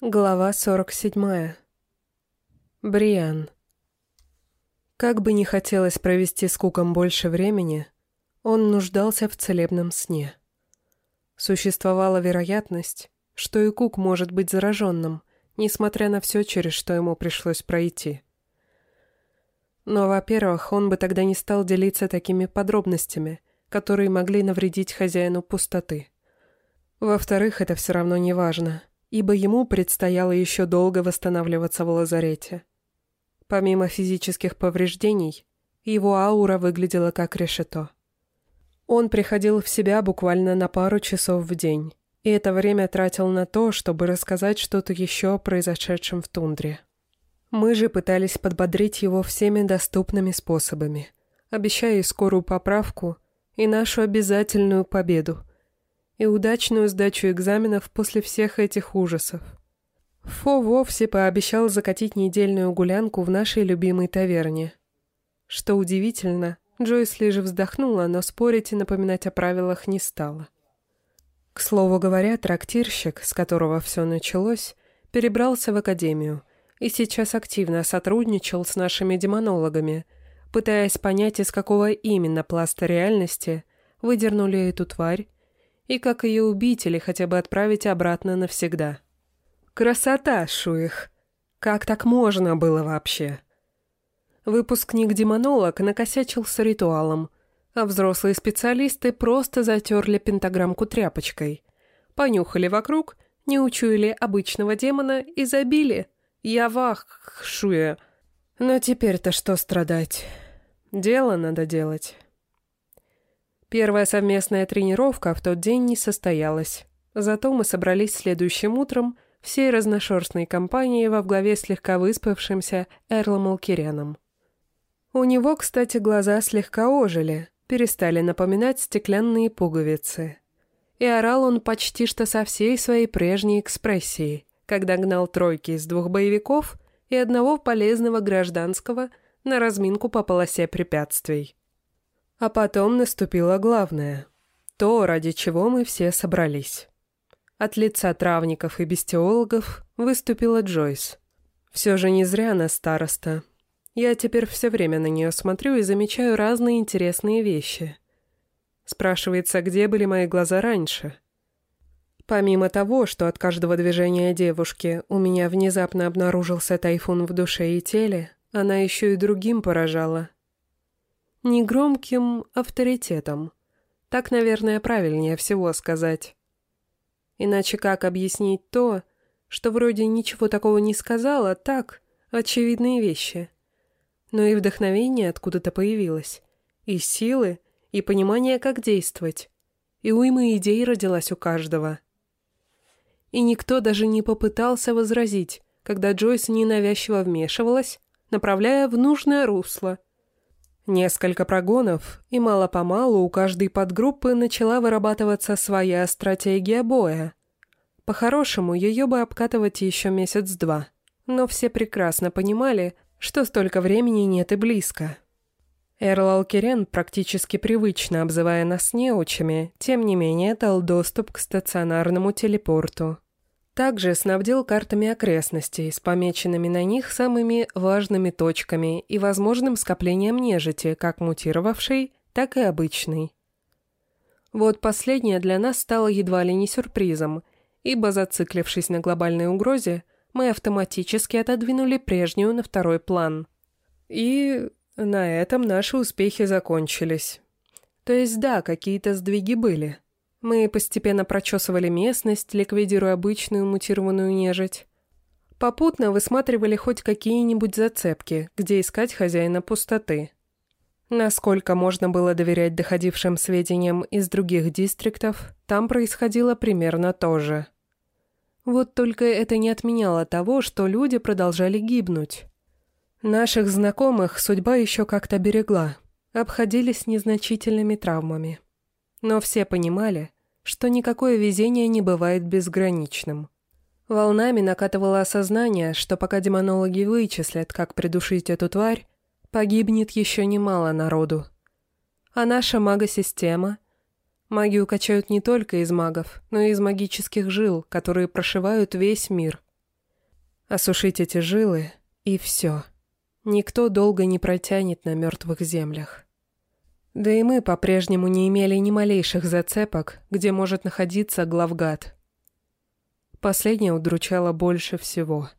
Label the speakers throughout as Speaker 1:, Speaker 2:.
Speaker 1: Глава 47. Бриан. Как бы не хотелось провести с Куком больше времени, он нуждался в целебном сне. Существовала вероятность, что и Кук может быть зараженным, несмотря на все, через что ему пришлось пройти. Но, во-первых, он бы тогда не стал делиться такими подробностями, которые могли навредить хозяину пустоты. Во-вторых, это все равно не важно — ибо ему предстояло еще долго восстанавливаться в лазарете. Помимо физических повреждений, его аура выглядела как решето. Он приходил в себя буквально на пару часов в день, и это время тратил на то, чтобы рассказать что-то еще о произошедшем в тундре. Мы же пытались подбодрить его всеми доступными способами, обещая скорую поправку и нашу обязательную победу, и удачную сдачу экзаменов после всех этих ужасов. Фо вовсе пообещал закатить недельную гулянку в нашей любимой таверне. Что удивительно, Джойс лишь вздохнула, но спорить и напоминать о правилах не стала. К слову говоря, трактирщик, с которого все началось, перебрался в академию и сейчас активно сотрудничал с нашими демонологами, пытаясь понять, из какого именно пласта реальности выдернули эту тварь и как ее убить или хотя бы отправить обратно навсегда. Красота, Шуих! Как так можно было вообще? Выпускник-демонолог накосячил с ритуалом, а взрослые специалисты просто затерли пентаграммку тряпочкой. Понюхали вокруг, не учуяли обычного демона и забили. Я вах, Шуя. Но теперь-то что страдать? Дело надо делать. Первая совместная тренировка в тот день не состоялась. Зато мы собрались следующим утром всей разношерстной компанией во главе слегка выспавшимся Эрлом Алкиряном. У него, кстати, глаза слегка ожили, перестали напоминать стеклянные пуговицы. И орал он почти что со всей своей прежней экспрессией, когда гнал тройки из двух боевиков и одного полезного гражданского на разминку по полосе препятствий. А потом наступило главное. То, ради чего мы все собрались. От лица травников и бестиологов выступила Джойс. Все же не зря она староста. Я теперь все время на нее смотрю и замечаю разные интересные вещи. Спрашивается, где были мои глаза раньше? Помимо того, что от каждого движения девушки у меня внезапно обнаружился тайфун в душе и теле, она еще и другим поражала — негромким авторитетом. Так, наверное, правильнее всего сказать. Иначе как объяснить то, что вроде ничего такого не сказала, так, очевидные вещи. Но и вдохновение откуда-то появилось, и силы, и понимание, как действовать, и уйма идей родилась у каждого. И никто даже не попытался возразить, когда Джойс ненавязчиво вмешивалась, направляя в нужное русло – Несколько прогонов, и мало-помалу у каждой подгруппы начала вырабатываться своя стратегия боя. По-хорошему, ее бы обкатывать еще месяц-два. Но все прекрасно понимали, что столько времени нет и близко. Эрл Алкерен, практически привычно обзывая нас неучами, тем не менее дал доступ к стационарному телепорту. Также снабдил картами окрестностей с помеченными на них самыми важными точками и возможным скоплением нежити, как мутировавшей, так и обычной. Вот последнее для нас стало едва ли не сюрпризом, ибо, зациклившись на глобальной угрозе, мы автоматически отодвинули прежнюю на второй план. И на этом наши успехи закончились. То есть да, какие-то сдвиги были. Мы постепенно прочесывали местность, ликвидируя обычную мутированную нежить. Попутно высматривали хоть какие-нибудь зацепки, где искать хозяина пустоты. Насколько можно было доверять доходившим сведениям из других дистриктов, там происходило примерно то же. Вот только это не отменяло того, что люди продолжали гибнуть. Наших знакомых судьба еще как-то берегла, обходились незначительными травмами. Но все понимали, что никакое везение не бывает безграничным. Волнами накатывало осознание, что пока демонологи вычислят, как придушить эту тварь, погибнет еще немало народу. А наша мага-система... Магию качают не только из магов, но и из магических жил, которые прошивают весь мир. Осушить эти жилы, и все. Никто долго не протянет на мертвых землях. Да и мы по-прежнему не имели ни малейших зацепок, где может находиться главгад. Последнее удручало больше всего.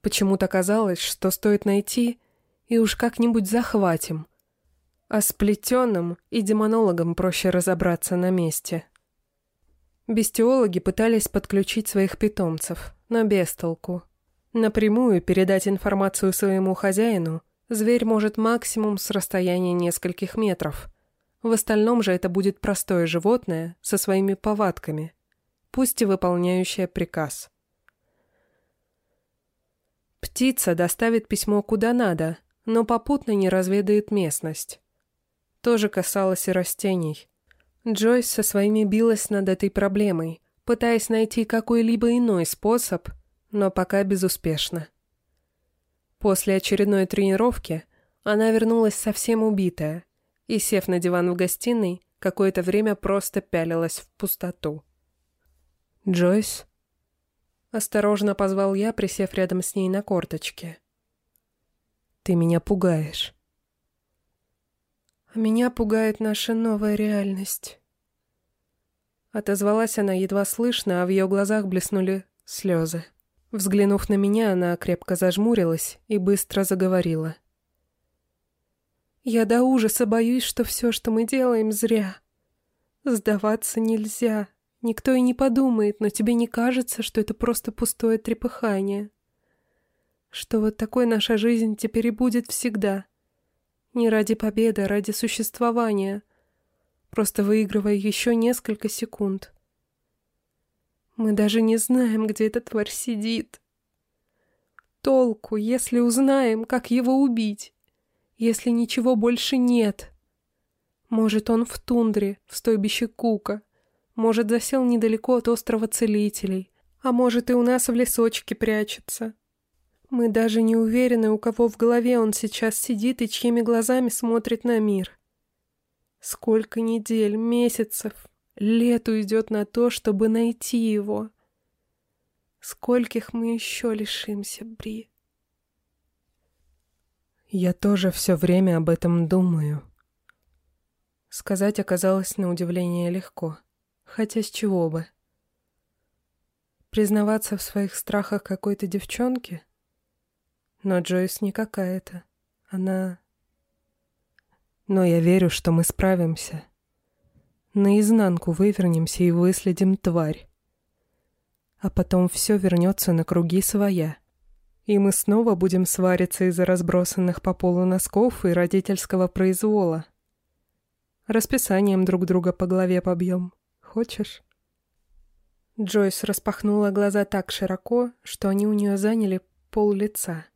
Speaker 1: Почему-то казалось, что стоит найти, и уж как-нибудь захватим. А с плетеным и демонологом проще разобраться на месте. Бестиологи пытались подключить своих питомцев, но без толку. Напрямую передать информацию своему хозяину зверь может максимум с расстояния нескольких метров. В остальном же это будет простое животное со своими повадками, пусть и выполняющее приказ. Птица доставит письмо куда надо, но попутно не разведает местность. То же касалось и растений. Джойс со своими билась над этой проблемой, пытаясь найти какой-либо иной способ, но пока безуспешно. После очередной тренировки она вернулась совсем убитая и, сев на диван в гостиной, какое-то время просто пялилась в пустоту. «Джойс?» Осторожно позвал я, присев рядом с ней на корточке. «Ты меня пугаешь».
Speaker 2: А меня пугает наша новая реальность.
Speaker 1: Отозвалась она едва слышно, а в ее глазах блеснули слезы. Взглянув на меня, она крепко зажмурилась и быстро заговорила.
Speaker 2: «Я до ужаса боюсь, что все, что мы делаем, зря. Сдаваться нельзя. Никто и не подумает, но тебе не кажется, что это просто пустое трепыхание? Что вот такой наша жизнь теперь и будет всегда?» Не ради победы, а ради существования. Просто выигрывая еще несколько секунд. Мы даже не знаем, где эта тварь сидит. Толку, если узнаем, как его убить, если ничего больше нет. Может, он в тундре, в стойбище Кука. Может, засел недалеко от острова Целителей. А может, и у нас в лесочке прячется. Мы даже не уверены, у кого в голове он сейчас сидит и чьими глазами смотрит на мир. Сколько недель, месяцев, лет уйдет на то, чтобы найти его. Скольких мы еще лишимся, Бри?
Speaker 1: Я тоже все время об этом думаю. Сказать оказалось на удивление легко. Хотя с чего бы? Признаваться в своих страхах какой-то девчонке? Но Джойс не какая-то. Она... Но я верю, что мы справимся. Наизнанку вывернемся и выследим тварь. А потом все вернется на круги своя. И мы снова будем свариться из-за разбросанных по полу носков и родительского произвола. Расписанием друг друга по голове побьем. Хочешь? Джойс распахнула глаза так широко, что они у нее заняли пол лица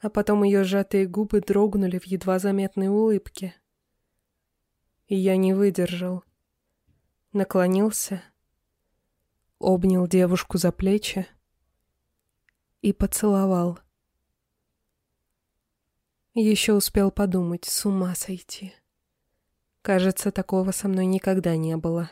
Speaker 1: а потом ее сжатые губы дрогнули в едва заметной улыбке. И я не выдержал. Наклонился, обнял девушку за плечи и поцеловал. Еще успел подумать, с ума сойти. Кажется, такого со мной никогда не было.